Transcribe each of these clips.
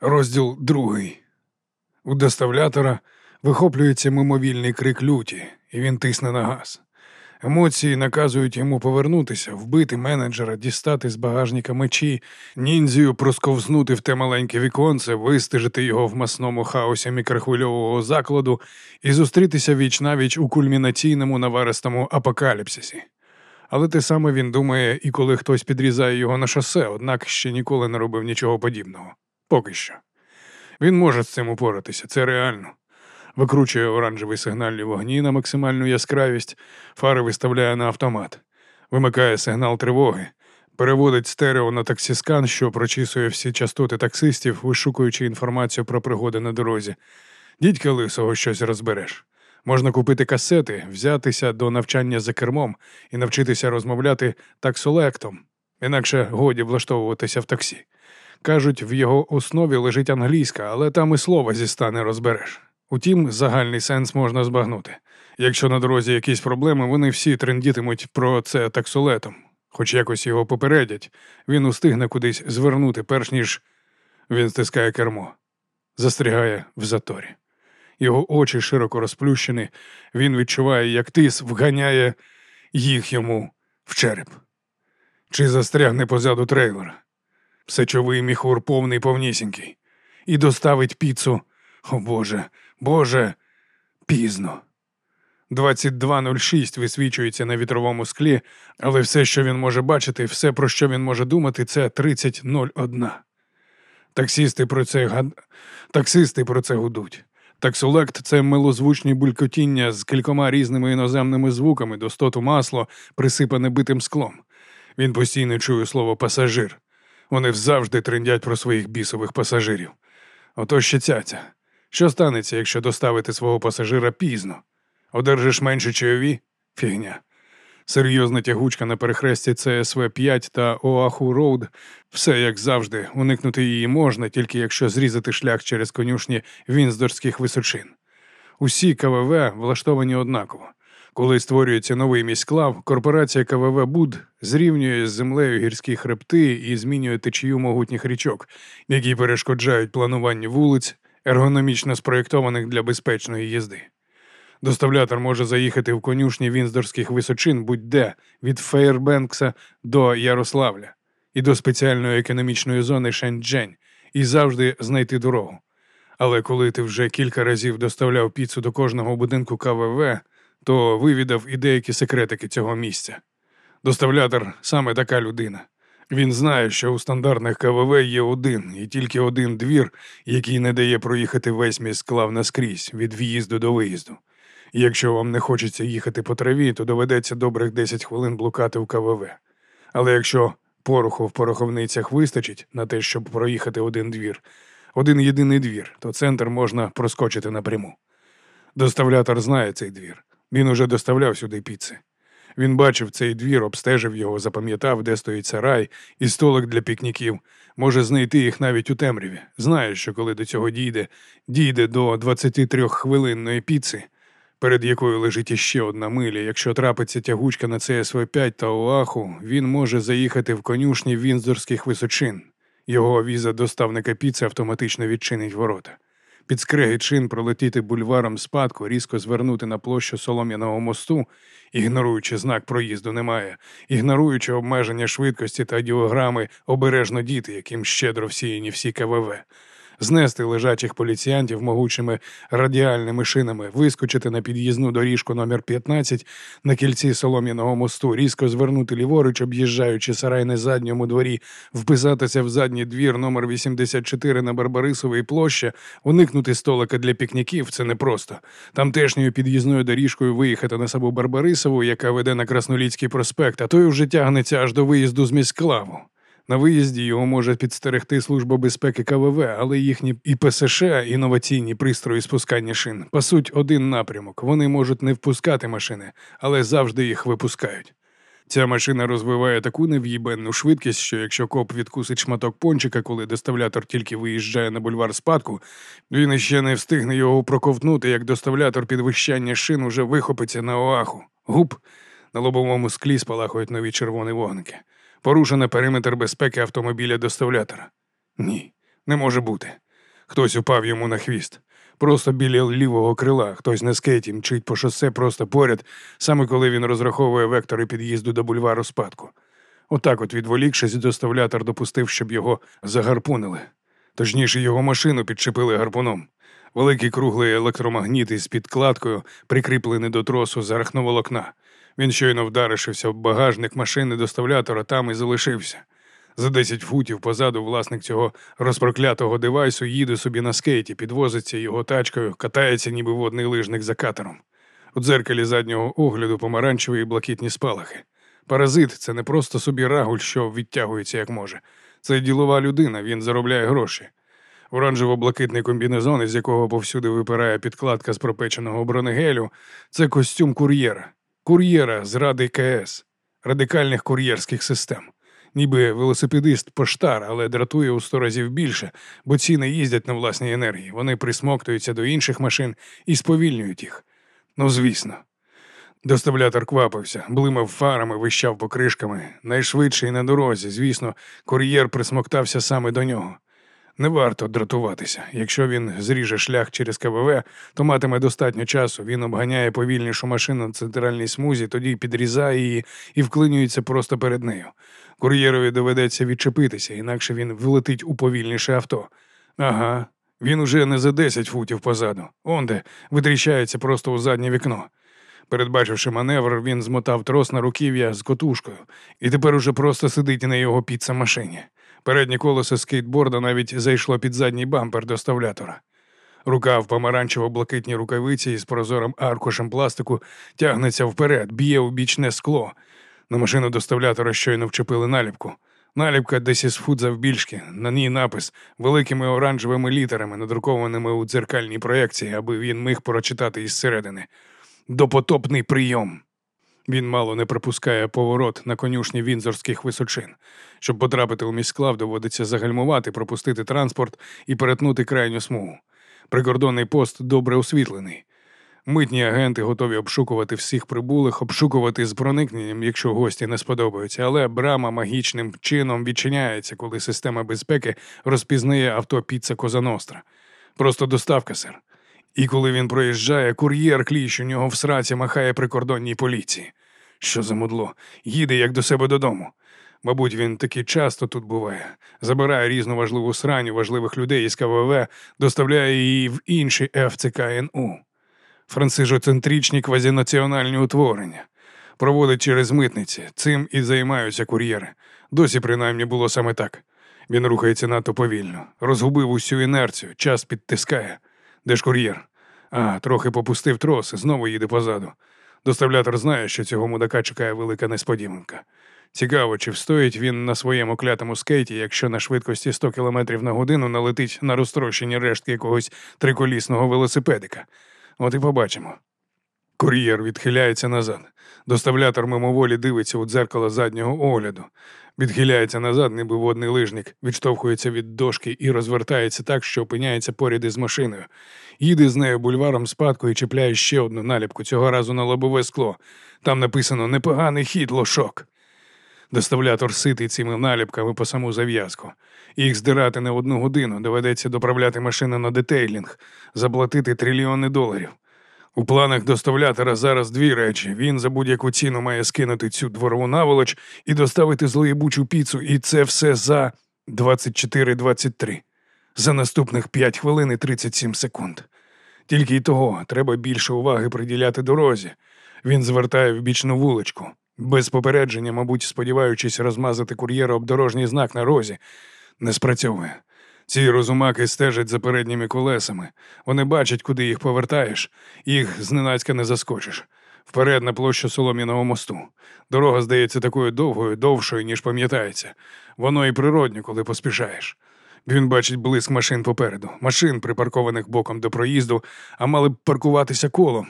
Розділ другий. У доставлятора вихоплюється мимовільний крик люті, і він тисне на газ. Емоції наказують йому повернутися, вбити менеджера, дістати з багажника мечі, ніндзію просковзнути в те маленьке віконце, вистежити його в масному хаосі мікрохвильового закладу і зустрітися віч навіч у кульмінаційному наваристому апокаліпсисі. Але те саме він думає, і коли хтось підрізає його на шосе, однак ще ніколи не робив нічого подібного. Поки що. Він може з цим упоратися, це реально. Викручує оранжевий сигнальні вогні на максимальну яскравість, фари виставляє на автомат, вимикає сигнал тривоги, переводить стерео на таксіскан, що прочісує всі частоти таксистів, вишукуючи інформацію про пригоди на дорозі. Дідька лисого щось розбереш. Можна купити касети, взятися до навчання за кермом і навчитися розмовляти таксолектом, інакше годі влаштовуватися в таксі. Кажуть, в його основі лежить англійська, але там і слова зі ста не розбереш. Утім, загальний сенс можна збагнути. Якщо на дорозі якісь проблеми, вони всі трендітимуть про це таксолетом, хоч якось його попередять, він устигне кудись звернути, перш ніж він стискає кермо, застрягає в заторі. Його очі широко розплющені, він відчуває, як тиск вганяє їх йому в череп. Чи застрягне позаду трейлера? Сечовий міхур повний повнісінький. І доставить піцу. О Боже, Боже, пізно. 22.06 висвічується на вітровому склі, але все, що він може бачити, все, про що він може думати, це 30.01. Таксисти про це гад... Таксисти про це гудуть. Таксолект це милозвучні булькотіння з кількома різними іноземними звуками, достоту масло, присипане битим склом. Він постійно чує слово пасажир. Вони завжди трендять про своїх бісових пасажирів. Ото ще цяця. Що станеться, якщо доставити свого пасажира пізно? Одержиш менше чайові? Фігня. Серйозна тягучка на перехресті цсв 5 та Оаху Роуд. Все як завжди, уникнути її можна, тільки якщо зрізати шлях через конюшні вінздорських височин. Усі КВВ влаштовані однаково. Коли створюється новий міськлав, корпорація КВВ Буд зрівнює з землею гірські хребти і змінює течію могутніх річок, які перешкоджають плануванню вулиць, ергономічно спроєктованих для безпечної їзди. Доставлятор може заїхати в конюшні вінздорських височин будь-де від Фейербенкса до Ярославля і до спеціальної економічної зони Шенджень і завжди знайти дорогу. Але коли ти вже кілька разів доставляв піцу до кожного будинку КВВ, то вивідав і деякі секретики цього місця. Доставлятор саме така людина. Він знає, що у стандартних КВВ є один і тільки один двір, який не дає проїхати весь міськлав наскрізь від в'їзду до виїзду. І якщо вам не хочеться їхати по траві, то доведеться добрих 10 хвилин блукати в КВВ. Але якщо пороху в пороховницях вистачить на те, щоб проїхати один двір, один єдиний двір, то центр можна проскочити напряму. Доставлятор знає цей двір. Він уже доставляв сюди піци. Він бачив цей двір, обстежив його, запам'ятав, де стоїть сарай і столик для пікніків, може знайти їх навіть у темряві. Знає, що коли до цього дійде, дійде до 23 хвилинної піци, перед якою лежить іще одна миля. Якщо трапиться тягучка на цсв 5 та Оаху, він може заїхати в конюшні Вінздорських височин. Його віза доставника піци автоматично відчинить ворота. Під скреги чин пролетіти бульваром спадку, різко звернути на площу Солом'яного мосту, ігноруючи знак проїзду немає, ігноруючи обмеження швидкості та діограми обережно діти, яким щедро всіяні всі КВВ, знести лежачих поліціянтів могучими радіальними шинами, вискочити на під'їзну доріжку номер 15 на кільці Солом'яного мосту, різко звернути ліворуч, об'їжджаючи сарай на задньому дворі, вписатися в задній двір номер 84 на Барбарисовій площі, уникнути столика для пікніків це непросто. Тамтешньою під'їзною доріжкою виїхати на саму Барбарисову, яка веде на Красноліцький проспект, а той вже тягнеться аж до виїзду з міськлаву. На виїзді його може підстерегти Служба безпеки КВВ, але їхні і ПСШ, інноваційні пристрої спускання шин, пасуть один напрямок. Вони можуть не впускати машини, але завжди їх випускають. Ця машина розвиває таку нев'їбенну швидкість, що якщо коп відкусить шматок пончика, коли доставлятор тільки виїжджає на бульвар спадку, він іще не встигне його проковтнути, як доставлятор підвищання шин уже вихопиться на оаху. Гуп! На лобовому склі спалахують нові червоні вогники. Порушено периметр безпеки автомобіля доставлятора. Ні, не може бути. Хтось упав йому на хвіст. Просто біля лівого крила, хтось на скейті мчить по шосе просто поряд, саме коли він розраховує вектори під'їзду до бульвару спадку. Отак, от відволікшись, доставлятор допустив, щоб його загарпунили. Точніше, його машину підчепили гарпуном. Великий круглий електромагніт із підкладкою, прикріплений до тросу з арахноволокна. Він щойно вдаришився в багажник машини доставлятора там і залишився. За 10 футів позаду власник цього розпроклятого девайсу їде собі на скейті, підвозиться його тачкою, катається, ніби водний лижник за катером. У дзеркалі заднього огляду помаранчеві і блакитні спалахи. Паразит це не просто собі рагуль, що відтягується як може. Це ділова людина, він заробляє гроші. Оранжево-блакитний комбінезон, із якого повсюди випирає підкладка з пропеченого бронегелю, це костюм кур'єра. Кур'єра з Ради КС, радикальних кур'єрських систем. Ніби велосипедист поштар, але дратує у сто разів більше, бо ці не їздять на власній енергії. Вони присмоктуються до інших машин і сповільнюють їх. Ну, звісно. Доставлятор квапився, блимав фарами, вищав покришками. Найшвидший на дорозі, звісно, кур'єр присмоктався саме до нього. Не варто дратуватися. Якщо він зріже шлях через КВВ, то матиме достатньо часу. Він обганяє повільнішу машину на центральній смузі, тоді підрізає її і вклинюється просто перед нею. Кур'єрові доведеться відчепитися, інакше він влетить у повільніше авто. Ага, він уже не за 10 футів позаду. Онде витріщається просто у заднє вікно. Передбачивши маневр, він змотав трос на руків'я з котушкою і тепер уже просто сидить на його піца машині. Переднє колесо скейтборда навіть зайшло під задній бампер доставлятора. Рука в помаранчево-блакитній рукавиці із прозорим аркушем пластику тягнеться вперед, б'є у бічне скло. На машину доставлятора щойно вчепили наліпку. Наліпка десь із фут завбільшки, на ній напис великими оранжевими літерами, надрукованими у дзеркальній проекції, аби він міг прочитати із середини. Допотопний прийом. Він мало не припускає поворот на конюшні вінзорських височин. Щоб потрапити у міськлав, доводиться загальмувати, пропустити транспорт і перетнути крайню смугу. Прикордонний пост добре освітлений. Митні агенти готові обшукувати всіх прибулих, обшукувати з проникненням, якщо гості не сподобаються, але брама магічним чином відчиняється, коли система безпеки розпізнає авто піца Козаностра. Просто доставка, сер. І коли він проїжджає, кур'єр кліщ у нього в сраці махає прикордонній поліції. Що за мудло? Їде як до себе додому. Мабуть, він таки часто тут буває, забирає різну важливу сраню важливих людей із КВВ, доставляє її в інші ФЦКНУ. Францижоцентричні квазінаціональні утворення. Проводить через митниці. Цим і займаються кур'єри. Досі, принаймні, було саме так. Він рухається надто повільно, розгубив усю інерцію, час підтискає. Де ж кур'єр? А, трохи попустив трос і знову їде позаду. Доставлятор знає, що цього мудака чекає велика несподіванка. Цікаво, чи встоїть він на своєму клятому скейті, якщо на швидкості 100 км на годину налетить на розтрощені рештки якогось триколісного велосипедика. От і побачимо. Кур'єр відхиляється назад. Доставлятор мимоволі дивиться у дзеркало заднього огляду. Відхиляється назад, ніби водний лижник, відштовхується від дошки і розвертається так, що опиняється поряд із машиною. Їде з нею бульваром спадку і чіпляє ще одну наліпку, цього разу на лобове скло. Там написано Непоганий хід лошок. Доставлятор ситий цими наліпками по саму зав'язку. Їх здирати не одну годину, доведеться доправляти машину на детейлінг, заплатити трильйони доларів. У планах доставлятора зараз дві речі. Він за будь-яку ціну має скинути цю дворову наволоч і доставити злоєбучу піцу, і це все за 24-23. За наступних 5 хвилин і 37 секунд. Тільки й того треба більше уваги приділяти дорозі. Він звертає в бічну вуличку. Без попередження, мабуть, сподіваючись розмазати кур'єра об дорожній знак на розі, не спрацьовує. Ці розумаки стежать за передніми колесами. Вони бачать, куди їх повертаєш, їх зненацька не заскочиш. Вперед на площу Солом'яного мосту. Дорога здається такою довгою, довшою, ніж пам'ятається. Воно і природньо, коли поспішаєш. Він бачить блиск машин попереду, машин, припаркованих боком до проїзду, а мали б паркуватися колом.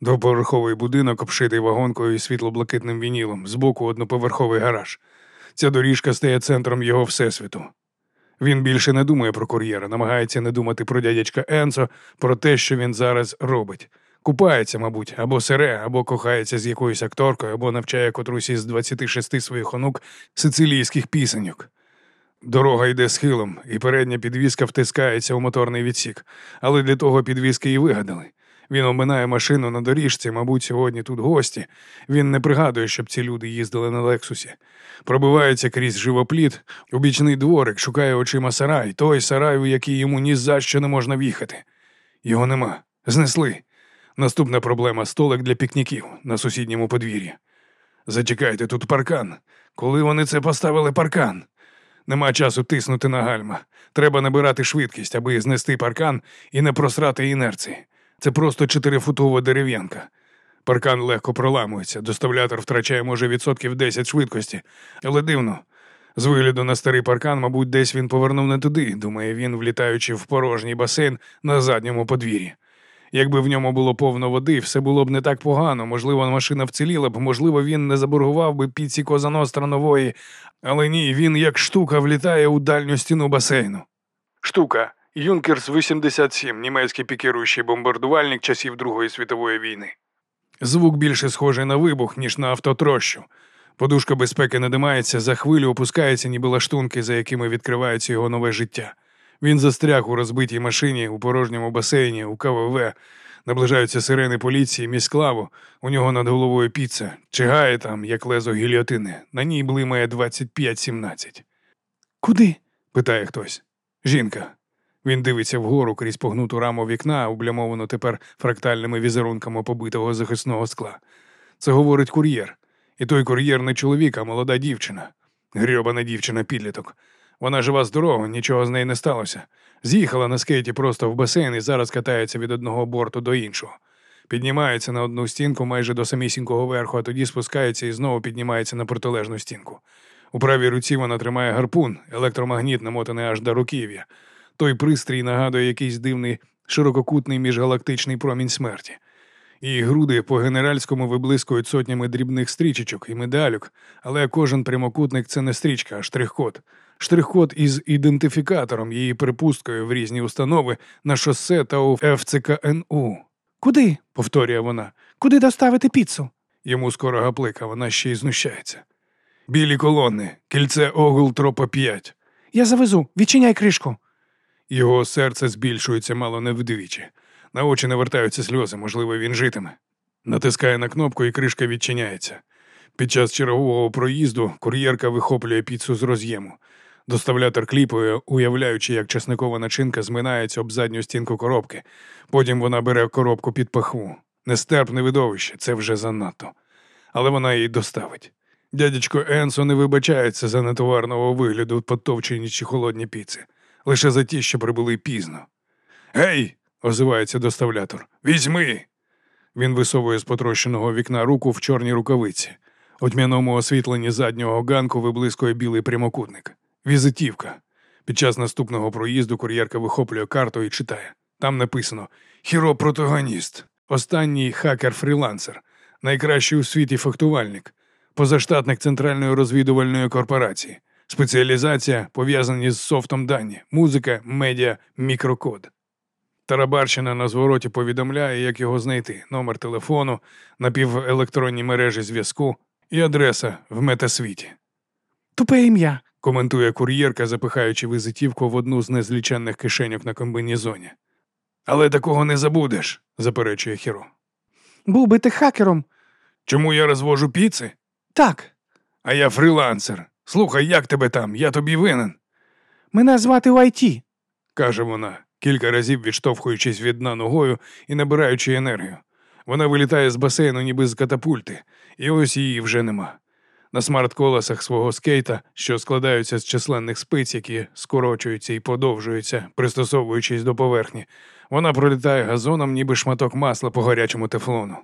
Двоповерховий будинок, обшитий вагонкою і світло-блакитним вінілом, збоку одноповерховий гараж. Ця доріжка стає центром його всесвіту. Він більше не думає про кур'єра, намагається не думати про дядячка Енсо, про те, що він зараз робить. Купається, мабуть, або сере, або кохається з якоюсь акторкою, або навчає котрусь із 26 своїх онук сицилійських пісеньок. Дорога йде схилом, і передня підвіска втискається у моторний відсік, але для того підвіски і вигадали. Він оминає машину на доріжці, мабуть, сьогодні тут гості. Він не пригадує, щоб ці люди їздили на Лексусі. Пробивається крізь живопліт, у бічний дворик, шукає очима сарай, той сарай, у який йому ні за що не можна в'їхати. Його нема. Знесли. Наступна проблема столик для пікніків на сусідньому подвір'ї. Зачекайте, тут паркан. Коли вони це поставили паркан? Нема часу тиснути на гальма. Треба набирати швидкість, аби знести паркан і не просрати інерції. Це просто чотирифутова дерев'янка. Паркан легко проламується, доставлятор втрачає, може, відсотків 10 швидкості, але дивно. З вигляду на старий паркан, мабуть, десь він повернув не туди, думає він, влітаючи в порожній басейн на задньому подвір'ї. Якби в ньому було повно води, все було б не так погано. Можливо, машина вціліла б, можливо, він не заборгував би піці козаностра нової, але ні, він як штука влітає у дальню стіну басейну. Штука. Юнкерс 87, німецький пікіруючий бомбардувальник часів Другої світової війни. Звук більше схожий на вибух, ніж на автотрощу. Подушка безпеки надимається, за хвилю опускається, ніби лаштунки, за якими відкривається його нове життя. Він застряг у розбитій машині, у порожньому басейні, у КВВ. Наближаються сирени поліції, міськлаву, у нього над головою піца, чигає там, як лезо гільотини. На ній блимає 25-17. Куди? питає хтось. Жінка. Він дивиться вгору крізь погнуту раму вікна, облямовану тепер фрактальними візерунками побитого захисного скла. Це говорить кур'єр. І той кур'єр не чоловік, а молода дівчина. Грьобана дівчина підліток. Вона жива здорова, нічого з нею не сталося. З'їхала на скейті просто в басейн і зараз катається від одного борту до іншого. Піднімається на одну стінку майже до самісінького верху, а тоді спускається і знову піднімається на протилежну стінку. У правій руці вона тримає гарпун, електромагніт, намотаний аж до руків'я. Той пристрій нагадує якийсь дивний ширококутний міжгалактичний промінь смерті. Її груди по генеральському виблискують сотнями дрібних стрічечок і медалюк, але кожен прямокутник це не стрічка, а штрих-код. Штрих-код із ідентифікатором, її припусткою в різні установи на шосе та у ФЦКНУ. Куди? повторює вона. Куди доставити піцу? Йому скоро гаплика, вона ще й знущається. Білі колони, кільце огул тропа 5. Я завезу, відчиняй кришку. Його серце збільшується мало не вдвічі. На очі навертаються сльози, можливо, він житиме. Натискає на кнопку і кришка відчиняється. Під час чергового проїзду кур'єрка вихоплює піцу з роз'єму. Доставлятор кліпує, уявляючи, як часникова начинка зминається об задню стінку коробки. Потім вона бере коробку під пахву. Нестерпне видовище, це вже занадто. Але вона її доставить. Дядечко Енсо не вибачається за нетоварного вигляду потовчені чи холодні піци, лише за ті, що прибули пізно. Гей! озивається доставлятор. Візьми. Він висовує з потрощеного вікна руку в чорній рукавиці. У тьмяному освітленні заднього ганку виблискує білий прямокутник. Візитівка. Під час наступного проїзду кур'єрка вихоплює карту і читає. Там написано Хіро-протагоніст, останній хакер-фрілансер, найкращий у світі фехтувальник, позаштатник Центральної розвідувальної корпорації, спеціалізація пов'язані з софтом дані, музика, медіа, мікрокод. Тарабарщина на звороті повідомляє, як його знайти, номер телефону, напівелектронні мережі зв'язку і адреса в метасвіті. Тупе ім'я, коментує кур'єрка, запихаючи визитівку в одну з незліченних кишеньок на комбінізоні. Але такого не забудеш, заперечує Хіро. Був би ти хакером. Чому я розвожу піци? Так. А я фрілансер. Слухай, як тебе там? Я тобі винен. Мене звати Вайті, каже вона, кілька разів відштовхуючись від дна ногою і набираючи енергію. Вона вилітає з басейну, ніби з катапульти, і ось її вже нема. На смарт-колесах свого скейта, що складаються з численних спиць, які скорочуються і подовжуються, пристосовуючись до поверхні, вона пролітає газоном, ніби шматок масла по гарячому тефлону.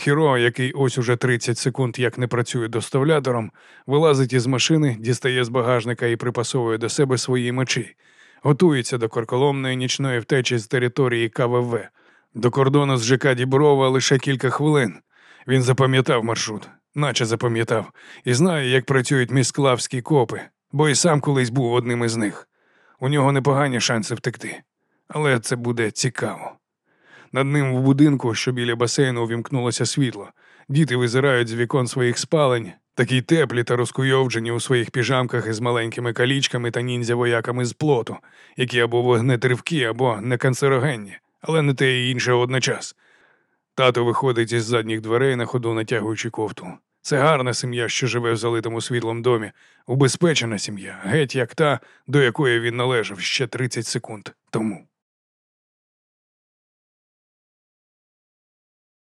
Хіро, який ось уже 30 секунд як не працює доставлятором, вилазить із машини, дістає з багажника і припасовує до себе свої мечі, готується до корколомної нічної втечі з території КВВ. До кордону з ЖК Діброва лише кілька хвилин. Він запам'ятав маршрут, наче запам'ятав, і знає, як працюють місклавські копи, бо і сам колись був одним із них. У нього непогані шанси втекти, але це буде цікаво. Над ним в будинку, що біля басейну увімкнулося світло. Діти визирають з вікон своїх спалень, Такі теплі та розкуйовджені у своїх піжамках із маленькими калічками та ніндзя-вояками з плоту, які або вогнетривкі, або неканцерогенні, але не те і інше одночас. Тато виходить із задніх дверей на ходу натягуючи кофту. Це гарна сім'я, що живе в залитому світлом домі, убезпечена сім'я, геть як та, до якої він належав ще 30 секунд тому.